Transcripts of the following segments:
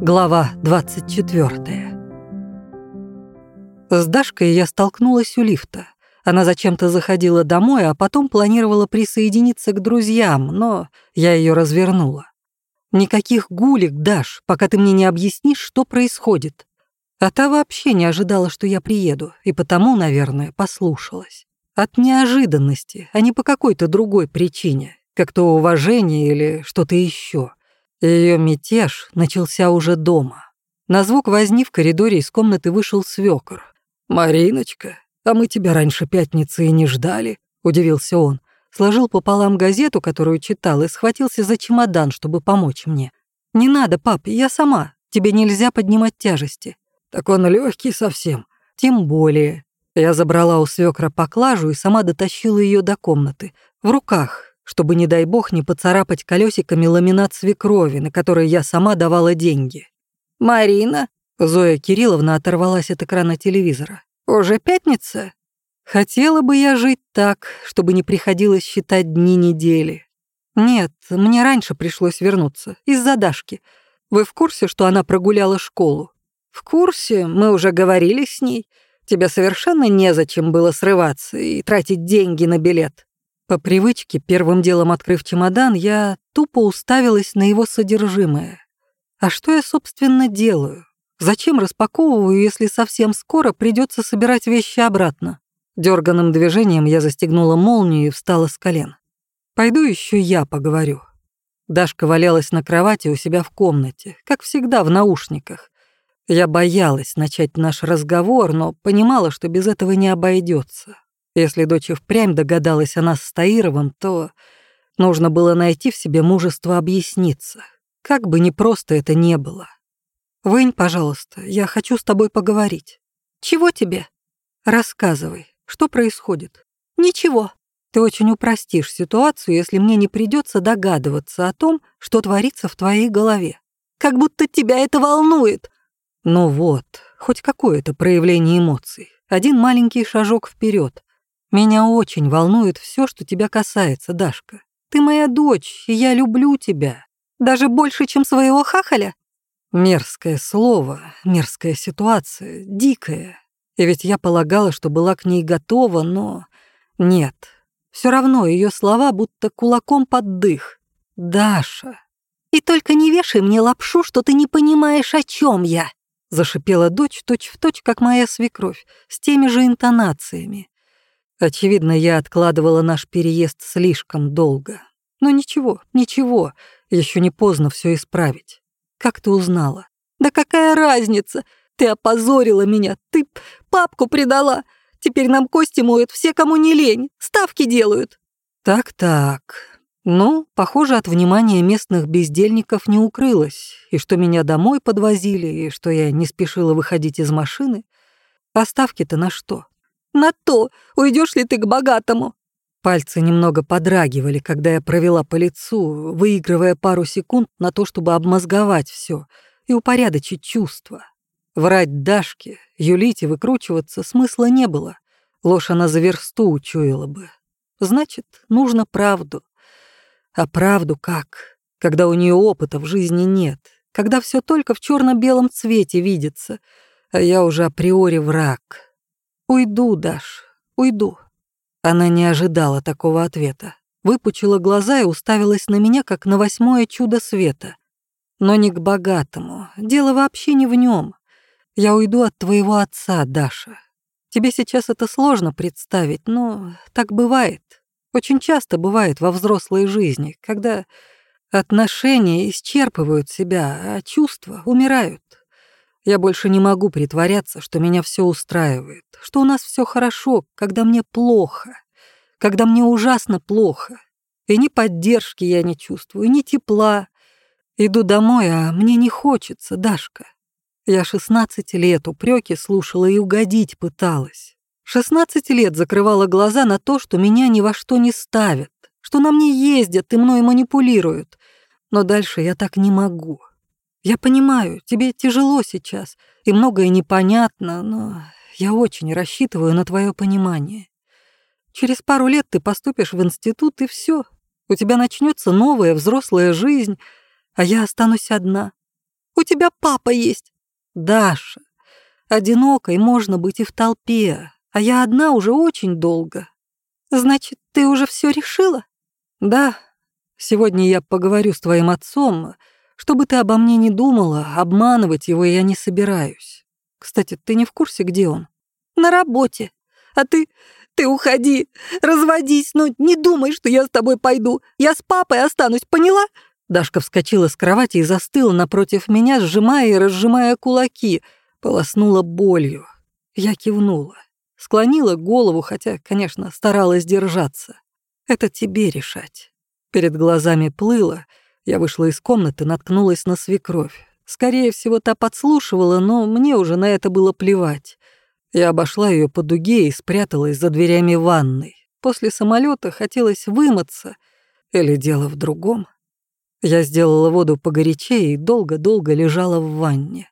Глава 24. С Дашкой я столкнулась у лифта. Она зачем-то заходила домой, а потом планировала присоединиться к друзьям, но я ее развернула. «Никаких гулик, Даш, пока ты мне не объяснишь, что происходит». А та вообще не ожидала, что я приеду, и потому, наверное, послушалась. От неожиданности, а не по какой-то другой причине, как то уважение или что-то еще. Ее мятеж начался уже дома. На звук возни в коридоре из комнаты вышел свекор. «Мариночка, а мы тебя раньше пятницы и не ждали», — удивился он. Сложил пополам газету, которую читал, и схватился за чемодан, чтобы помочь мне. «Не надо, пап, я сама. Тебе нельзя поднимать тяжести». «Так он легкий совсем». «Тем более». Я забрала у свекра поклажу и сама дотащила ее до комнаты. В руках, чтобы, не дай бог, не поцарапать колесиками ламинат свекрови, на который я сама давала деньги. «Марина?» Зоя Кирилловна оторвалась от экрана телевизора. «Уже пятница?» «Хотела бы я жить так, чтобы не приходилось считать дни недели. Нет, мне раньше пришлось вернуться, из-за Дашки. Вы в курсе, что она прогуляла школу?» «В курсе, мы уже говорили с ней. Тебе совершенно незачем было срываться и тратить деньги на билет». По привычке, первым делом открыв чемодан, я тупо уставилась на его содержимое. А что я, собственно, делаю? Зачем распаковываю, если совсем скоро придется собирать вещи обратно? Дерганным движением я застегнула молнию и встала с колен. Пойду еще я поговорю. Дашка валялась на кровати у себя в комнате, как всегда, в наушниках. Я боялась начать наш разговор, но понимала, что без этого не обойдется. Если дочь впрямь догадалась о нас с Таировым, то нужно было найти в себе мужество объясниться. Как бы непросто это не было. «Вынь, пожалуйста, я хочу с тобой поговорить». «Чего тебе?» «Рассказывай, что происходит?» «Ничего». «Ты очень упростишь ситуацию, если мне не придется догадываться о том, что творится в твоей голове». «Как будто тебя это волнует». Ну вот, хоть какое-то проявление эмоций. Один маленький шажок вперед. Меня очень волнует все, что тебя касается, Дашка. Ты моя дочь, и я люблю тебя. Даже больше, чем своего хахаля? Мерзкое слово, мерзкая ситуация, дикая. И ведь я полагала, что была к ней готова, но нет. Все равно ее слова будто кулаком под дых. Даша. И только не вешай мне лапшу, что ты не понимаешь, о чем я. Зашипела дочь точь-в-точь, точь, как моя свекровь, с теми же интонациями. Очевидно, я откладывала наш переезд слишком долго. Но ничего, ничего, еще не поздно все исправить. Как ты узнала? Да какая разница? Ты опозорила меня, ты папку предала. Теперь нам кости моют все, кому не лень, ставки делают. Так-так. Ну, похоже, от внимания местных бездельников не укрылось, и что меня домой подвозили, и что я не спешила выходить из машины. А ставки-то на что? На то, уйдешь ли ты к богатому». Пальцы немного подрагивали, когда я провела по лицу, выигрывая пару секунд на то, чтобы обмозговать все и упорядочить чувства. Врать Дашке, юлить и выкручиваться смысла не было. Ложь она за версту учуяла бы. Значит, нужно правду. А правду как? Когда у нее опыта в жизни нет, когда все только в черно белом цвете видится, а я уже априори враг. «Уйду, Даш, уйду». Она не ожидала такого ответа. Выпучила глаза и уставилась на меня, как на восьмое чудо света. Но не к богатому. Дело вообще не в нем. Я уйду от твоего отца, Даша. Тебе сейчас это сложно представить, но так бывает. Очень часто бывает во взрослой жизни, когда отношения исчерпывают себя, а чувства умирают. Я больше не могу притворяться, что меня все устраивает, что у нас все хорошо, когда мне плохо, когда мне ужасно плохо. И ни поддержки я не чувствую, ни тепла. Иду домой, а мне не хочется, Дашка. Я 16 лет упреки слушала и угодить пыталась. 16 лет закрывала глаза на то, что меня ни во что не ставят, что на мне ездят и мной манипулируют. Но дальше я так не могу. Я понимаю, тебе тяжело сейчас, и многое непонятно, но я очень рассчитываю на твое понимание. Через пару лет ты поступишь в институт, и все. У тебя начнется новая взрослая жизнь, а я останусь одна. У тебя папа есть». «Даша, одинокой можно быть и в толпе, а я одна уже очень долго». «Значит, ты уже все решила?» «Да. Сегодня я поговорю с твоим отцом. Чтобы ты обо мне не думала, обманывать его я не собираюсь. Кстати, ты не в курсе, где он?» «На работе. А ты... ты уходи, разводись, но не думай, что я с тобой пойду. Я с папой останусь, поняла?» Дашка вскочила с кровати и застыла напротив меня, сжимая и разжимая кулаки, полоснула болью. Я кивнула, склонила голову, хотя, конечно, старалась держаться. Это тебе решать. Перед глазами плыло, я вышла из комнаты, наткнулась на свекровь. Скорее всего, та подслушивала, но мне уже на это было плевать. Я обошла ее по дуге и спряталась за дверями ванной. После самолета хотелось вымыться. Или дело в другом. Я сделала воду погорячее и долго-долго лежала в ванне.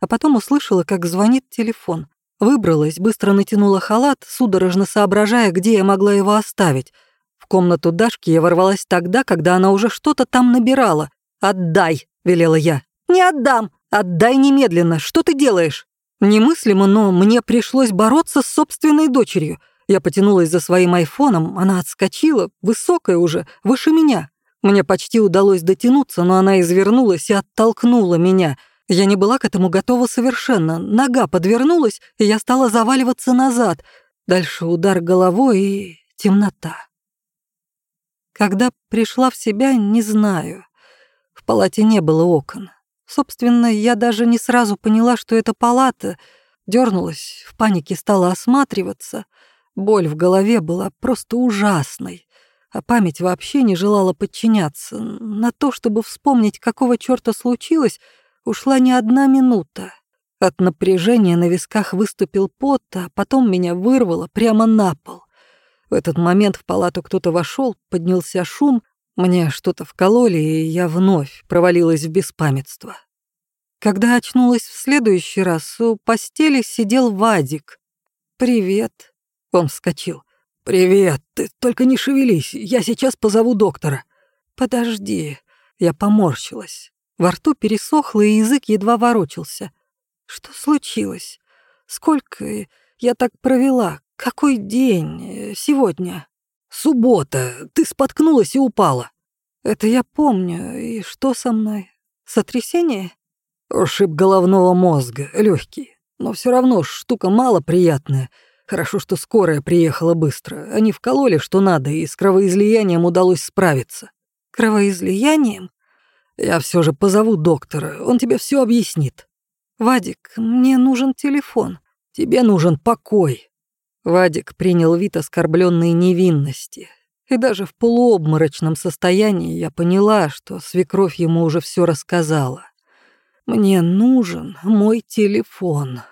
А потом услышала, как звонит телефон. Выбралась, быстро натянула халат, судорожно соображая, где я могла его оставить. В комнату Дашки я ворвалась тогда, когда она уже что-то там набирала. «Отдай!» — велела я. «Не отдам!» «Отдай немедленно! Что ты делаешь?» Немыслимо, но мне пришлось бороться с собственной дочерью. Я потянулась за своим айфоном, она отскочила, высокая уже, выше меня. Мне почти удалось дотянуться, но она извернулась и оттолкнула меня. Я не была к этому готова совершенно. Нога подвернулась, и я стала заваливаться назад. Дальше удар головой и темнота. Когда пришла в себя, не знаю. В палате не было окон. Собственно, я даже не сразу поняла, что это палата. Дёрнулась, в панике стала осматриваться. Боль в голове была просто ужасной а память вообще не желала подчиняться. На то, чтобы вспомнить, какого чёрта случилось, ушла не одна минута. От напряжения на висках выступил пот, а потом меня вырвало прямо на пол. В этот момент в палату кто-то вошел, поднялся шум, мне что-то вкололи, и я вновь провалилась в беспамятство. Когда очнулась в следующий раз, у постели сидел Вадик. «Привет», — он вскочил. «Привет, ты только не шевелись, я сейчас позову доктора». «Подожди». Я поморщилась. Во рту пересохло, и язык едва ворочался. «Что случилось? Сколько я так провела? Какой день сегодня?» «Суббота. Ты споткнулась и упала». «Это я помню. И что со мной? Сотрясение?» «Ушиб головного мозга, легкий. Но все равно штука малоприятная. Хорошо, что скорая приехала быстро. Они вкололи, что надо, и с кровоизлиянием удалось справиться. Кровоизлиянием? Я все же позову доктора, он тебе все объяснит. Вадик, мне нужен телефон. Тебе нужен покой. Вадик принял вид оскорбленной невинности. И даже в полуобморочном состоянии я поняла, что свекровь ему уже все рассказала. Мне нужен мой телефон.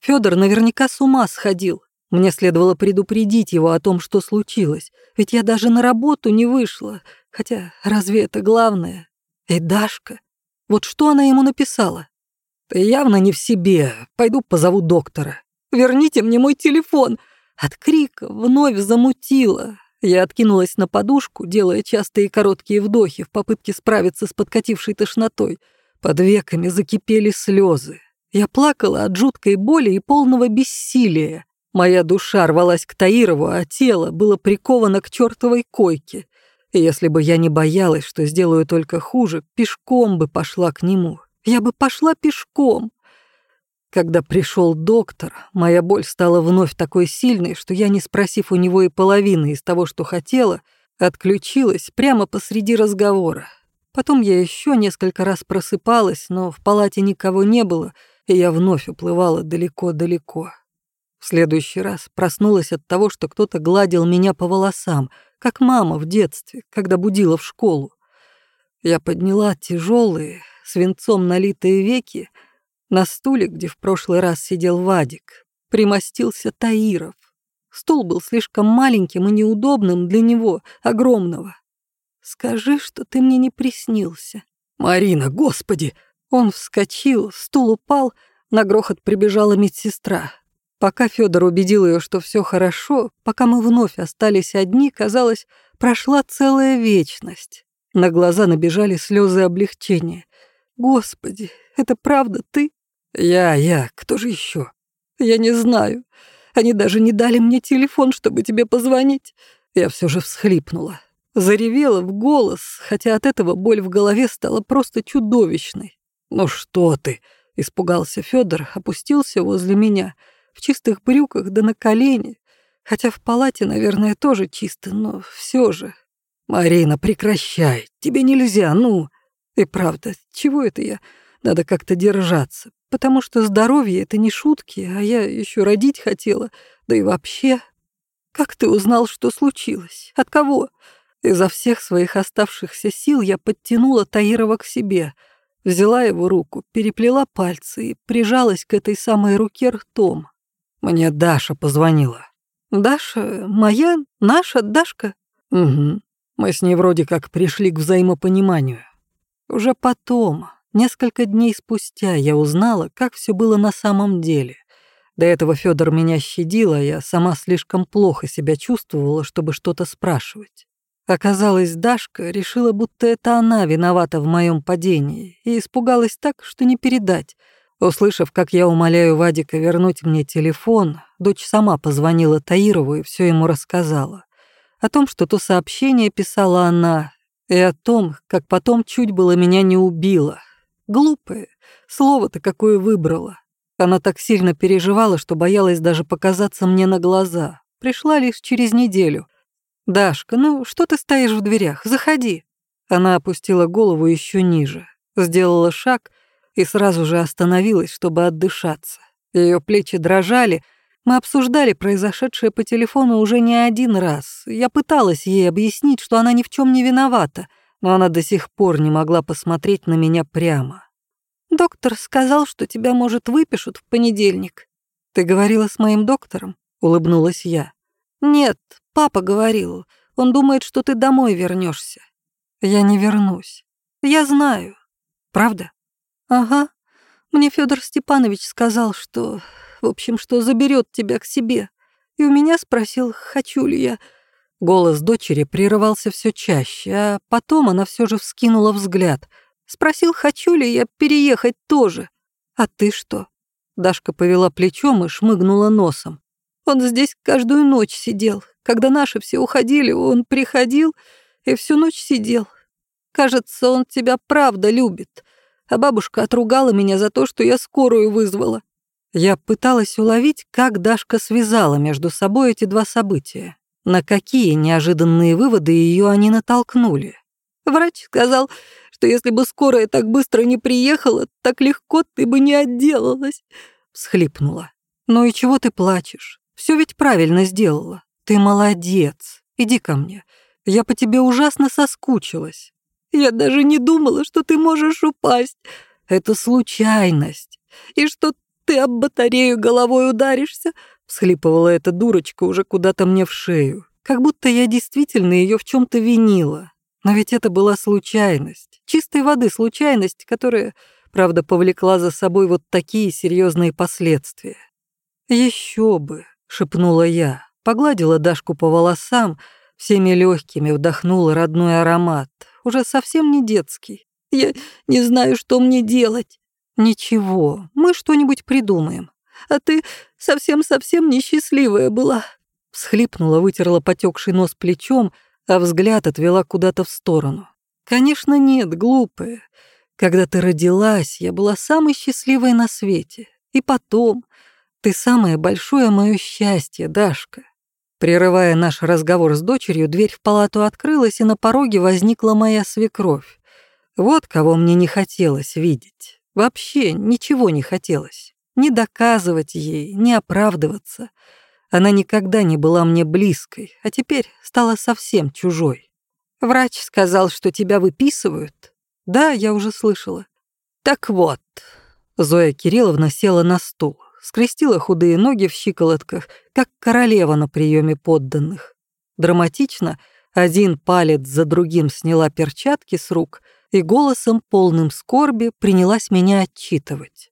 Федор наверняка с ума сходил. Мне следовало предупредить его о том, что случилось, ведь я даже на работу не вышла. Хотя разве это главное? И Дашка? Вот что она ему написала? Ты явно не в себе. Пойду позову доктора. Верните мне мой телефон. От крика вновь замутило. Я откинулась на подушку, делая частые короткие вдохи в попытке справиться с подкатившей тошнотой. Под веками закипели слезы. Я плакала от жуткой боли и полного бессилия. Моя душа рвалась к Таирову, а тело было приковано к чертовой койке. И если бы я не боялась, что сделаю только хуже, пешком бы пошла к нему. Я бы пошла пешком. Когда пришел доктор, моя боль стала вновь такой сильной, что я, не спросив у него и половины из того, что хотела, отключилась прямо посреди разговора. Потом я еще несколько раз просыпалась, но в палате никого не было, и я вновь уплывала далеко-далеко. В следующий раз проснулась от того, что кто-то гладил меня по волосам, как мама в детстве, когда будила в школу. Я подняла тяжелые, свинцом налитые веки. На стуле, где в прошлый раз сидел Вадик, примостился Таиров. Стул был слишком маленьким и неудобным для него, огромного. «Скажи, что ты мне не приснился». «Марина, господи!» Он вскочил, стул упал, на грохот прибежала медсестра. Пока Федор убедил ее, что все хорошо, пока мы вновь остались одни, казалось, прошла целая вечность. На глаза набежали слезы облегчения. Господи, это правда ты? Я, я, кто же еще? Я не знаю. Они даже не дали мне телефон, чтобы тебе позвонить. Я все же всхлипнула. Заревела в голос, хотя от этого боль в голове стала просто чудовищной. «Ну что ты?» — испугался Федор, опустился возле меня, в чистых брюках да на колени, хотя в палате, наверное, тоже чисто, но все же. «Марина, прекращай, тебе нельзя, ну...» И правда, чего это я? Надо как-то держаться, потому что здоровье — это не шутки, а я еще родить хотела, да и вообще. Как ты узнал, что случилось? От кого? Изо всех своих оставшихся сил я подтянула Таирова к себе, взяла его руку, переплела пальцы и прижалась к этой самой руке ртом. Мне Даша позвонила. «Даша? Моя? Наша Дашка?» «Угу. Мы с ней вроде как пришли к взаимопониманию. Уже потом, несколько дней спустя, я узнала, как все было на самом деле. До этого Федор меня щадил, а я сама слишком плохо себя чувствовала, чтобы что-то спрашивать. Оказалось, Дашка решила, будто это она виновата в моем падении, и испугалась так, что не передать. Услышав, как я умоляю Вадика вернуть мне телефон, дочь сама позвонила Таирову и все ему рассказала. О том, что то сообщение писала она, и о том, как потом чуть было меня не убило. Глупое, слово-то какое выбрала. Она так сильно переживала, что боялась даже показаться мне на глаза. Пришла лишь через неделю. «Дашка, ну что ты стоишь в дверях? Заходи». Она опустила голову еще ниже, сделала шаг и сразу же остановилась, чтобы отдышаться. Ее плечи дрожали, мы обсуждали произошедшее по телефону уже не один раз. Я пыталась ей объяснить, что она ни в чем не виновата, но она до сих пор не могла посмотреть на меня прямо. «Доктор сказал, что тебя, может, выпишут в понедельник». «Ты говорила с моим доктором?» — улыбнулась я. «Нет, папа говорил. Он думает, что ты домой вернешься. «Я не вернусь. Я знаю». «Правда?» «Ага. Мне Федор Степанович сказал, что в общем, что заберет тебя к себе. И у меня спросил, хочу ли я. Голос дочери прерывался все чаще, а потом она все же вскинула взгляд. Спросил, хочу ли я переехать тоже. А ты что? Дашка повела плечом и шмыгнула носом. Он здесь каждую ночь сидел. Когда наши все уходили, он приходил и всю ночь сидел. Кажется, он тебя правда любит. А бабушка отругала меня за то, что я скорую вызвала. Я пыталась уловить, как Дашка связала между собой эти два события. На какие неожиданные выводы ее они натолкнули. Врач сказал, что если бы скорая так быстро не приехала, так легко ты бы не отделалась. Всхлипнула. Ну и чего ты плачешь? Все ведь правильно сделала. Ты молодец. Иди ко мне. Я по тебе ужасно соскучилась. Я даже не думала, что ты можешь упасть. Это случайность. И что ты об батарею головой ударишься?» — всхлипывала эта дурочка уже куда-то мне в шею. Как будто я действительно ее в чем то винила. Но ведь это была случайность. Чистой воды случайность, которая, правда, повлекла за собой вот такие серьезные последствия. Еще бы», — шепнула я, погладила Дашку по волосам, всеми легкими вдохнула родной аромат, уже совсем не детский. «Я не знаю, что мне делать». «Ничего, мы что-нибудь придумаем. А ты совсем-совсем несчастливая была». Всхлипнула, вытерла потекший нос плечом, а взгляд отвела куда-то в сторону. «Конечно нет, глупая. Когда ты родилась, я была самой счастливой на свете. И потом, ты самое большое мое счастье, Дашка». Прерывая наш разговор с дочерью, дверь в палату открылась, и на пороге возникла моя свекровь. Вот кого мне не хотелось видеть. Вообще ничего не хотелось. Ни доказывать ей, ни оправдываться. Она никогда не была мне близкой, а теперь стала совсем чужой. Врач сказал, что тебя выписывают. Да, я уже слышала. Так вот. Зоя Кирилловна села на стул, скрестила худые ноги в щиколотках, как королева на приеме подданных. Драматично один палец за другим сняла перчатки с рук — и голосом, полным скорби, принялась меня отчитывать.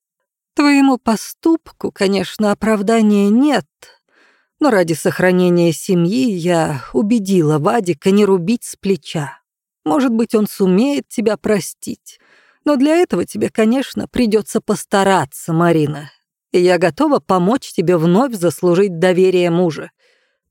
«Твоему поступку, конечно, оправдания нет, но ради сохранения семьи я убедила Вадика не рубить с плеча. Может быть, он сумеет тебя простить, Но для этого тебе, конечно, придется постараться, Марина. И я готова помочь тебе вновь заслужить доверие мужа.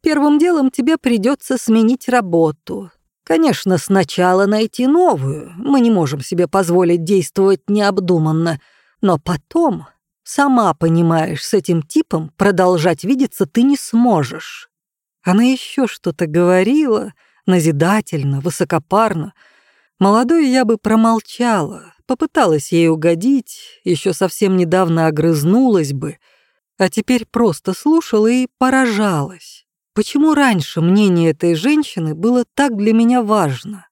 Первым делом тебе придется сменить работу. Конечно, сначала найти новую. Мы не можем себе позволить действовать необдуманно. Но потом, сама понимаешь, с этим типом продолжать видеться ты не сможешь. Она еще что-то говорила, назидательно, высокопарно. Молодой я бы промолчала, попыталась ей угодить, еще совсем недавно огрызнулась бы, а теперь просто слушала и поражалась. Почему раньше мнение этой женщины было так для меня важно?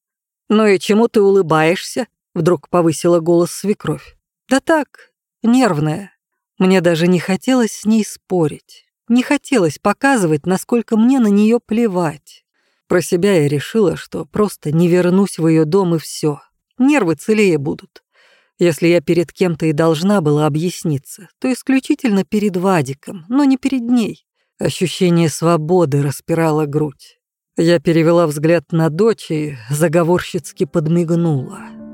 «Ну и чему ты улыбаешься?» — вдруг повысила голос свекровь. «Да так, нервная. Мне даже не хотелось с ней спорить. Не хотелось показывать, насколько мне на нее плевать. Про себя я решила, что просто не вернусь в ее дом и все. Нервы целее будут. Если я перед кем-то и должна была объясниться, то исключительно перед Вадиком, но не перед ней. Ощущение свободы распирало грудь. Я перевела взгляд на дочь и заговорщицки подмигнула.